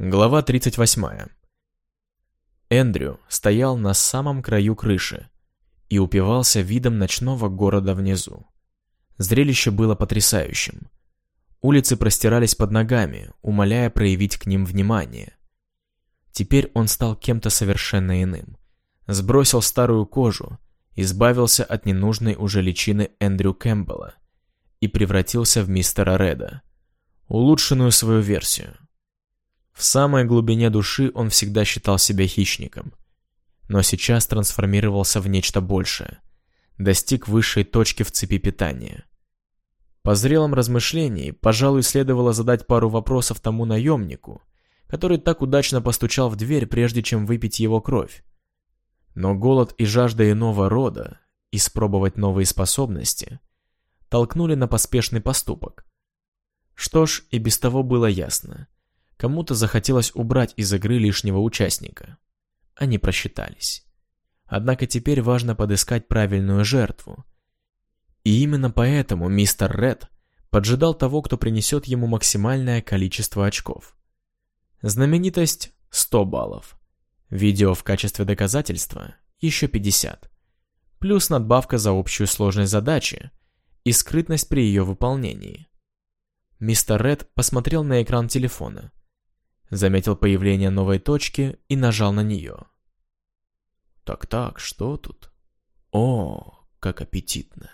Глава 38. Эндрю стоял на самом краю крыши и упивался видом ночного города внизу. Зрелище было потрясающим. Улицы простирались под ногами, умоляя проявить к ним внимание. Теперь он стал кем-то совершенно иным. Сбросил старую кожу, избавился от ненужной уже личины Эндрю Кэмпбелла и превратился в мистера Реда, улучшенную свою версию. В самой глубине души он всегда считал себя хищником, но сейчас трансформировался в нечто большее, достиг высшей точки в цепи питания. По зрелом размышлении, пожалуй, следовало задать пару вопросов тому наемнику, который так удачно постучал в дверь, прежде чем выпить его кровь. Но голод и жажда иного рода, испробовать новые способности, толкнули на поспешный поступок. Что ж, и без того было ясно – Кому-то захотелось убрать из игры лишнего участника. Они просчитались. Однако теперь важно подыскать правильную жертву. И именно поэтому мистер Ред поджидал того, кто принесет ему максимальное количество очков. Знаменитость – 100 баллов. Видео в качестве доказательства – еще 50. Плюс надбавка за общую сложность задачи и скрытность при ее выполнении. Мистер Ред посмотрел на экран телефона заметил появление новой точки и нажал на нее. Так-так, что тут? О, как аппетитно.